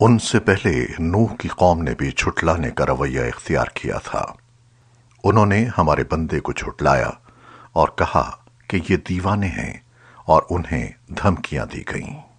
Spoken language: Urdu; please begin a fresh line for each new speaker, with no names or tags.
ان سے پہلے نوح کی قوم نے بھی جھٹلانے کا رویہ اختیار کیا تھا۔ انہوں نے ہمارے بندے کو جھٹلایا اور کہا کہ یہ دیوانے ہیں اور انہیں دھمکیاں دی گئیں۔